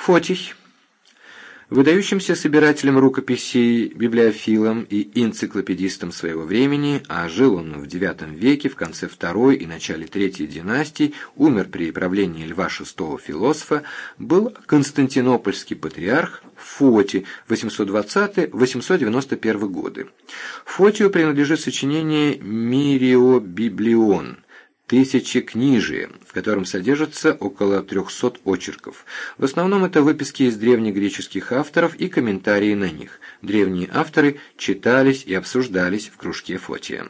Фотий. Выдающимся собирателем рукописей, библиофилом и энциклопедистом своего времени, а жил он в IX веке, в конце второй и начале третьей династий, умер при правлении Льва VI философа, был константинопольский патриарх Фоти 820-891 годы. Фотию принадлежит сочинение «Мириобиблион», тысячекнижие, в котором содержится около 300 очерков. В основном это выписки из древнегреческих авторов и комментарии на них. Древние авторы читались и обсуждались в кружке Фотия.